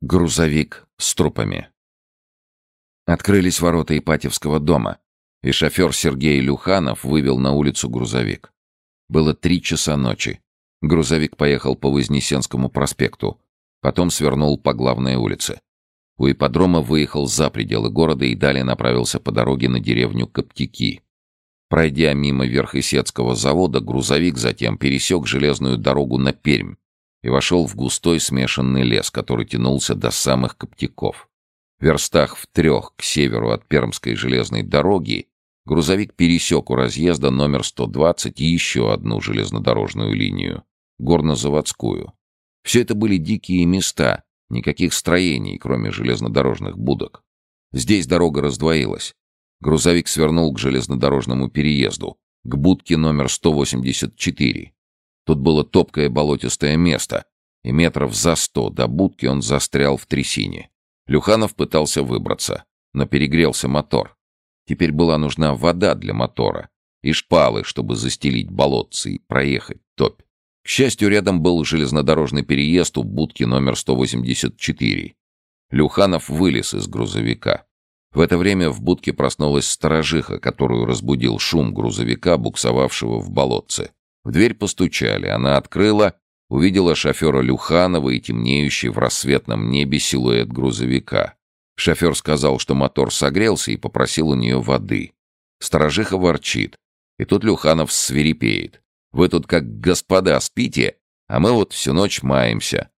Грузовик с трупами. Открылись ворота Ипатьевского дома, и шофер Сергей Люханов вывел на улицу грузовик. Было три часа ночи. Грузовик поехал по Вознесенскому проспекту, потом свернул по главной улице. У ипподрома выехал за пределы города и далее направился по дороге на деревню Коптики. Пройдя мимо Верхесецкого завода, грузовик затем пересек железную дорогу на Пермь, и вошел в густой смешанный лес, который тянулся до самых Коптяков. В верстах в трех к северу от Пермской железной дороги грузовик пересек у разъезда номер 120 еще одну железнодорожную линию — горнозаводскую. Все это были дикие места, никаких строений, кроме железнодорожных будок. Здесь дорога раздвоилась. Грузовик свернул к железнодорожному переезду, к будке номер 184. Тут было топкое болотистое место, и метров за сто до будки он застрял в трясине. Люханов пытался выбраться, но перегрелся мотор. Теперь была нужна вода для мотора и шпалы, чтобы застелить болотцы и проехать топь. К счастью, рядом был железнодорожный переезд у будки номер 184. Люханов вылез из грузовика. В это время в будке проснулась сторожиха, которую разбудил шум грузовика, буксовавшего в болотце. В дверь постучали, она открыла, увидела шофера Люханова и темнеющий в рассветном небе силуэт грузовика. Шофер сказал, что мотор согрелся и попросил у нее воды. Сторожиха ворчит. И тут Люханов свирепеет. «Вы тут как господа спите, а мы вот всю ночь маемся».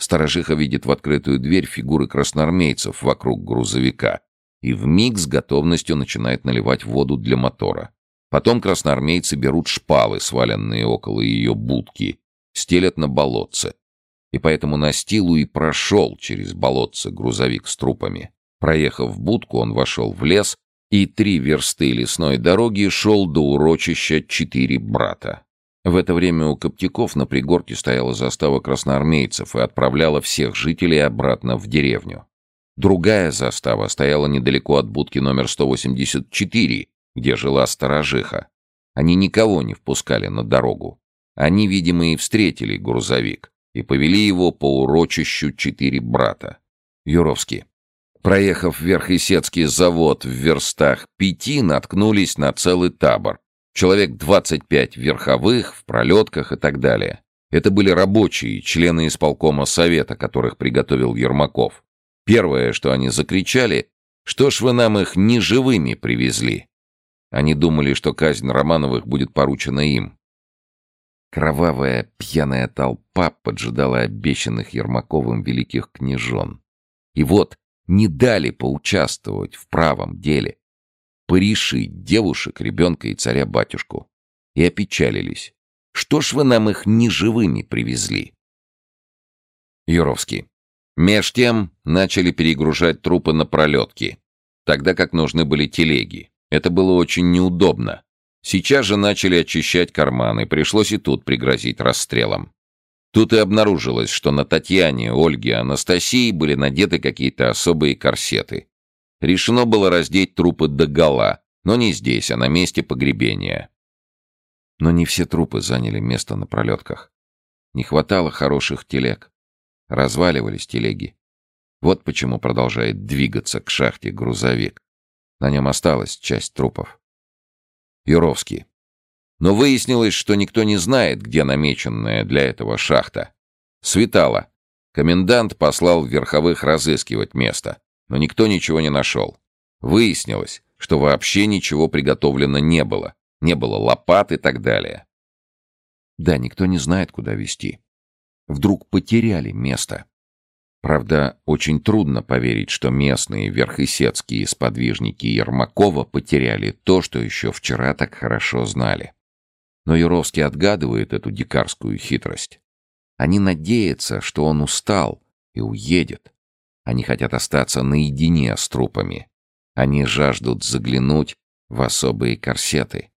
Сторожиха видит в открытую дверь фигуры красноармейцев вокруг грузовика и вмиг с готовностью начинает наливать воду для мотора. Потом красноармейцы берут шпалы, сваленные около ее будки, стелят на болотце. И поэтому на стилу и прошел через болотце грузовик с трупами. Проехав будку, он вошел в лес и три версты лесной дороги шел до урочища Четыре Брата. В это время у Коптяков на пригорке стояла застава красноармейцев и отправляла всех жителей обратно в деревню. Другая застава стояла недалеко от будки номер 184, где жила сторожиха. Они никого не впускали на дорогу. Они, видимо, и встретили грузовик и повели его по урочищу четыре брата. Юровский. Проехав Верхесецкий завод в верстах пяти, наткнулись на целый табор. Человек 25 верховых, в пролетках и так далее. Это были рабочие, члены исполкома совета, которых приготовил Ермаков. Первое, что они закричали, что ж вы нам их не живыми привезли. Они думали, что казнь Романовых будет поручена им. Кровавая пьяная толпа поджидала обещанных Ермаковым великих княжон. И вот не дали поучаствовать в правом деле. Порешить девушек, ребенка и царя-батюшку. И опечалились. Что ж вы нам их не живыми привезли? Юровский. Меж тем начали перегружать трупы на пролетки, тогда как нужны были телеги. Это было очень неудобно. Сейчас же начали очищать карманы, пришлось и тут пригрозить расстрелом. Тут и обнаружилось, что на Татьяне, Ольге, Анастасии были надеты какие-то особые корсеты. Решено было раздеть трупы до гола, но не здесь, а на месте погребения. Но не все трупы заняли место на пролетках. Не хватало хороших телег. Разваливались телеги. Вот почему продолжает двигаться к шахте грузовик. На нем осталась часть трупов. Юровский. Но выяснилось, что никто не знает, где намеченная для этого шахта. Светало. Комендант послал верховых разыскивать место, но никто ничего не нашел. Выяснилось, что вообще ничего приготовлено не было. Не было лопат и так далее. Да, никто не знает, куда вести. Вдруг потеряли место. Правда, очень трудно поверить, что местные верхесецкие сподвижники Ермакова потеряли то, что еще вчера так хорошо знали. Но Юровский отгадывает эту дикарскую хитрость. Они надеются, что он устал и уедет. Они хотят остаться наедине с трупами. Они жаждут заглянуть в особые корсеты.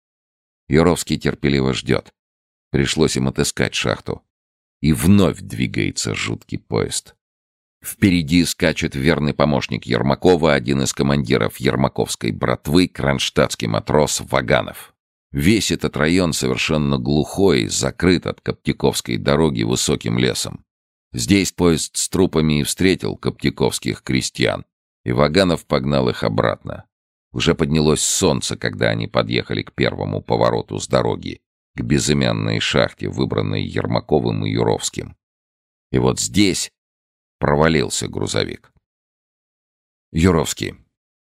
Юровский терпеливо ждет. Пришлось им отыскать шахту. И вновь двигается жуткий поезд. Впереди скачет верный помощник Ермакова, один из командиров Ермаковской братвы, кронштадтский матрос Ваганов. Весь этот район совершенно глухой, закрыт от Коптяковской дороги высоким лесом. Здесь поезд с трупами и встретил коптяковских крестьян, и Ваганов погнал их обратно. Уже поднялось солнце, когда они подъехали к первому повороту с дороги, к безымянной шахте, выбранной Ермаковым и Юровским. И вот здесь провалился грузовик. Юровский.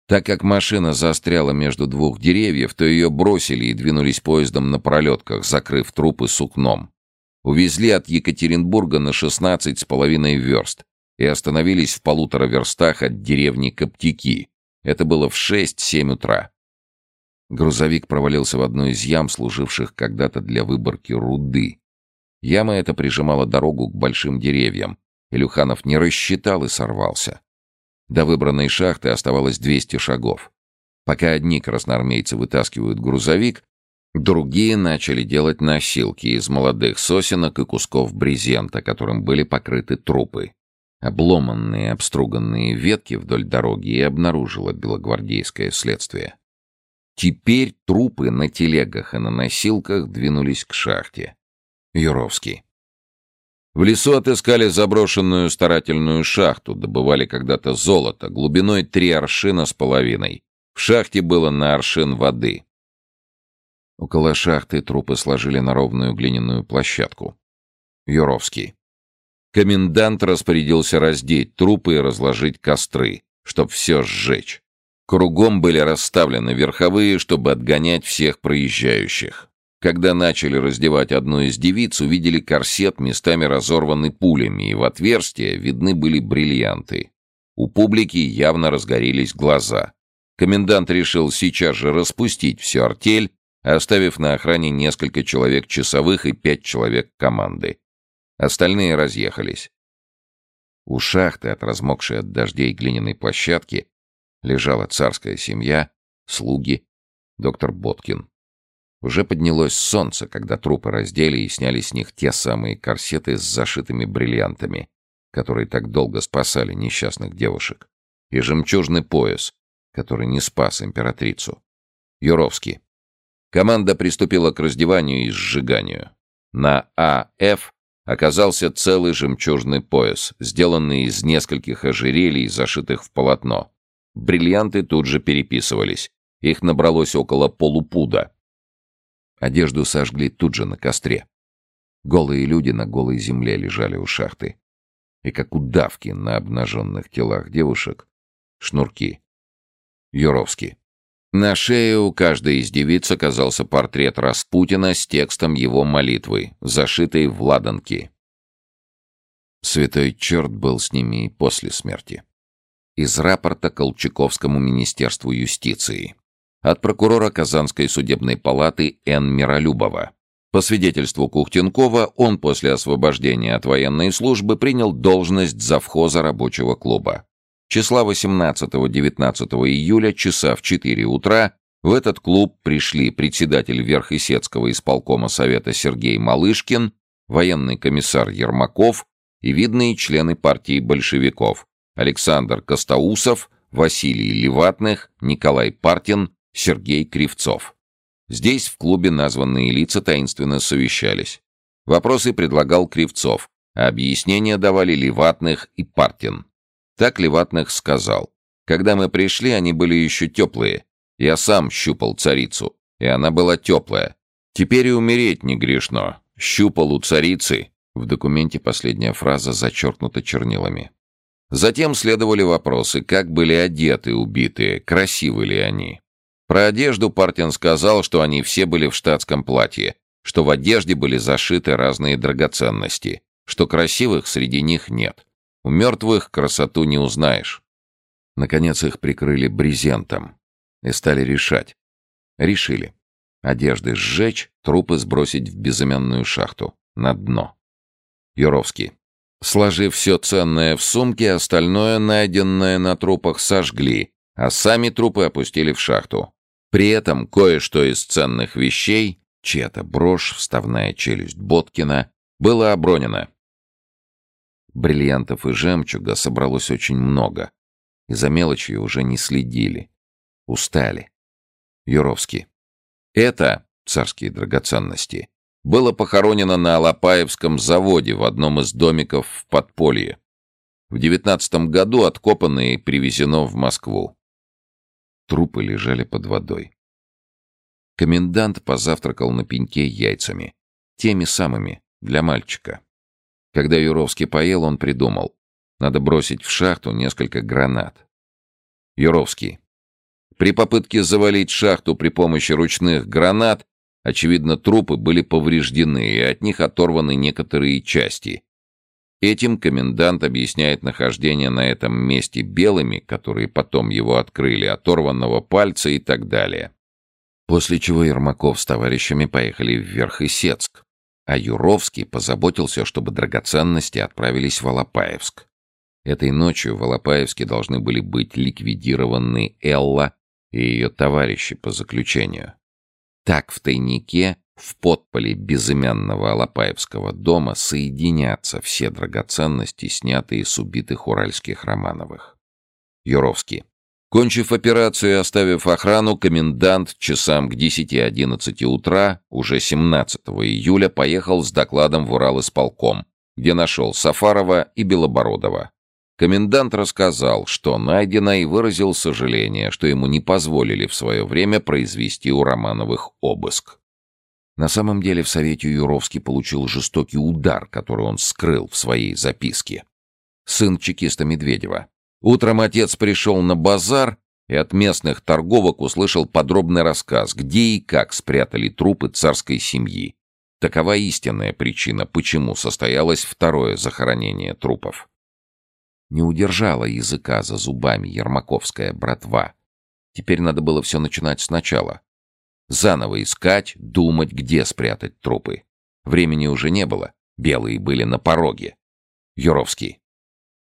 Так как машина застряла между двух деревьев, то ее бросили и двинулись поездом на пролетках, закрыв трупы сукном. Увезли от Екатеринбурга на 16 с половиной верст и остановились в полутора верстах от деревни Коптяки. Это было в 6-7 утра. Грузовик провалился в одну из ям, служивших когда-то для выборки руды. Яма эта прижимала дорогу к большим деревьям. Илюханов не рассчитал и сорвался. До выбранной шахты оставалось 200 шагов. Пока одни красноармейцы вытаскивают грузовик, другие начали делать носилки из молодых сосенок и кусков брезента, которым были покрыты трупы. Обломанные, обструганные ветки вдоль дороги и обнаружило белогвардейское следствие. Теперь трупы на телегах и на носилках двинулись к шахте. Юровский. В лесу отыскали заброшенную старательную шахту, добывали когда-то золото, глубиной три аршина с половиной. В шахте было на аршин воды. Около шахты трупы сложили на ровную глиняную площадку. Юровский. Комендант распорядился раздеть трупы и разложить костры, чтоб все сжечь. Кругом были расставлены верховые, чтобы отгонять всех проезжающих. Когда начали раздевать одну из девиц, увидели корсет, местами разорванный пулями, и в отверстие видны были бриллианты. У публики явно разгорелись глаза. Комендант решил сейчас же распустить всю артель, оставив на охране несколько человек часовых и пять человек команды. Остальные разъехались. У шахты, от размокшей от дождей глиняной площадки, лежала царская семья, слуги, доктор Боткин. Уже поднялось солнце, когда трупы раздели и сняли с них те самые корсеты с зашитыми бриллиантами, которые так долго спасали несчастных девушек, и жемчужный пояс, который не спас императрицу. Юровский. Команда приступила к раздеванию и сжиганию. На АФ оказался целый жемчужный пояс, сделанный из нескольких ожерелий, зашитых в полотно. Бриллианты тут же переписывались. Их набралось около полупуда. Одежду сожгли тут же на костре. Голые люди на голой земле лежали у шахты. И как удавки на обнаженных телах девушек — шнурки. Юровский. На шее у каждой из девиц оказался портрет Распутина с текстом его молитвы, зашитой в ладанки. Святой черт был с ними и после смерти. Из рапорта Колчаковскому министерству юстиции от прокурора Казанской судебной палаты Н. Миролюбова. По свидетельству Кухтенкова, он после освобождения от военной службы принял должность завхоза рабочего клуба. Числа 18-19 июля, часа в 4 утра, в этот клуб пришли председатель Верхесецкого исполкома Совета Сергей Малышкин, военный комиссар Ермаков и видные члены партии большевиков Александр Костоусов, Василий Леватных, Николай Партин, Сергей Кривцов. Здесь в клубе названные лица таинственно совещались. Вопросы предлагал Кривцов, а объяснения давали Леватных и Партин. Так Леватных сказал. Когда мы пришли, они были еще теплые. Я сам щупал царицу, и она была теплая. Теперь и умереть не грешно. Щупал у царицы. В документе последняя фраза зачеркнута чернилами. Затем следовали вопросы, как были одеты убитые, красивы ли они. Про одежду Партин сказал, что они все были в штатском платье, что в одежде были зашиты разные драгоценности, что красивых среди них нет. У мертвых красоту не узнаешь. Наконец их прикрыли брезентом и стали решать. Решили. Одежды сжечь, трупы сбросить в безымянную шахту, на дно. Юровский. Сложив все ценное в сумке, остальное, найденное на трупах, сожгли, а сами трупы опустили в шахту. При этом кое-что из ценных вещей, чья-то брошь, вставная челюсть Боткина, было обронено. Бриллиантов и жемчуга собралось очень много, и за мелочью уже не следили. Устали. Юровский. Это царские драгоценности. было похоронено на Алапаевском заводе в одном из домиков в подполье. В девятнадцатом году откопано и привезено в Москву. Трупы лежали под водой. Комендант позавтракал на пеньке яйцами. Теми самыми, для мальчика. Когда Юровский поел, он придумал. Надо бросить в шахту несколько гранат. Юровский. При попытке завалить шахту при помощи ручных гранат, очевидно, трупы были повреждены, и от них оторваны некоторые части. Этим комендант объясняет нахождение на этом месте белыми, которые потом его открыли, оторванного пальца и так далее. После чего Ермаков с товарищами поехали вверх Исетск, а Юровский позаботился, чтобы драгоценности отправились в Алапаевск. Этой ночью в Алапаевске должны были быть ликвидированы Элла и ее товарищи по заключению. Так в тайнике, в подполе безымянного Алапаевского дома соединятся все драгоценности, снятые с убитых уральских Романовых. Юровский. Кончив операцию и оставив охрану, комендант часам к 10-11 утра, уже 17 июля, поехал с докладом в Урал исполком, где нашел Сафарова и Белобородова. Комендант рассказал, что найдено, и выразил сожаление, что ему не позволили в свое время произвести у Романовых обыск. На самом деле в Совете Юровский получил жестокий удар, который он скрыл в своей записке. Сын чекиста Медведева. Утром отец пришел на базар и от местных торговок услышал подробный рассказ, где и как спрятали трупы царской семьи. Такова истинная причина, почему состоялось второе захоронение трупов. Не удержала языка за зубами ермаковская братва. Теперь надо было все начинать сначала. Заново искать, думать, где спрятать трупы. Времени уже не было. Белые были на пороге. Юровский.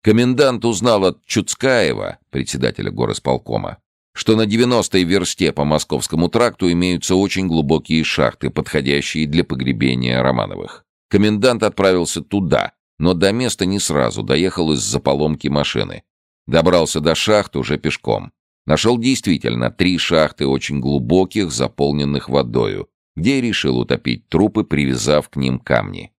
Комендант узнал от Чуцкаева, председателя горосполкома, что на 90-й версте по Московскому тракту имеются очень глубокие шахты, подходящие для погребения Романовых. Комендант отправился туда, но до места не сразу, доехал из-за поломки машины. Добрался до шахт уже пешком. Нашел действительно три шахты очень глубоких, заполненных водою, где решил утопить трупы, привязав к ним камни.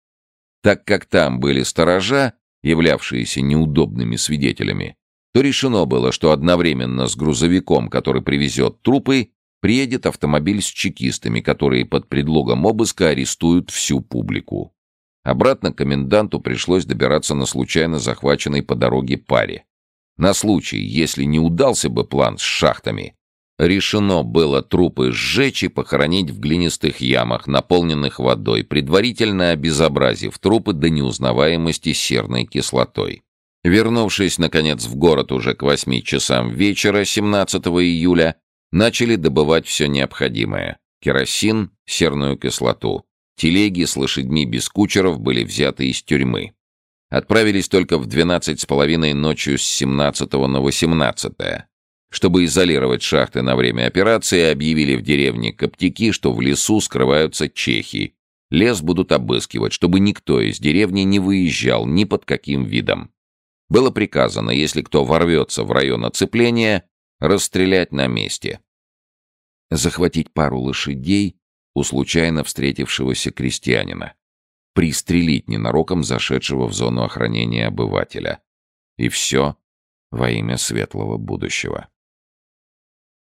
Так как там были сторожа, являвшиеся неудобными свидетелями, то решено было, что одновременно с грузовиком, который привезет трупы, приедет автомобиль с чекистами, которые под предлогом обыска арестуют всю публику. Обратно коменданту пришлось добираться на случайно захваченной по дороге паре. На случай, если не удался бы план с шахтами, решено было трупы сжечь и похоронить в глинистых ямах, наполненных водой, предварительно обезобразив трупы до неузнаваемости серной кислотой. Вернувшись, наконец, в город уже к восьми часам вечера 17 июля, начали добывать все необходимое – керосин, серную кислоту – Телеги с лошадьми без кучеров были взяты из тюрьмы. Отправились только в 12 с половиной ночью с 17 на 18 Чтобы изолировать шахты на время операции, объявили в деревне Коптики, что в лесу скрываются чехи. Лес будут обыскивать, чтобы никто из деревни не выезжал ни под каким видом. Было приказано, если кто ворвется в район оцепления, расстрелять на месте. Захватить пару лошадей у случайно встретившегося крестьянина, пристрелить ненароком зашедшего в зону охранения обывателя. И все во имя светлого будущего.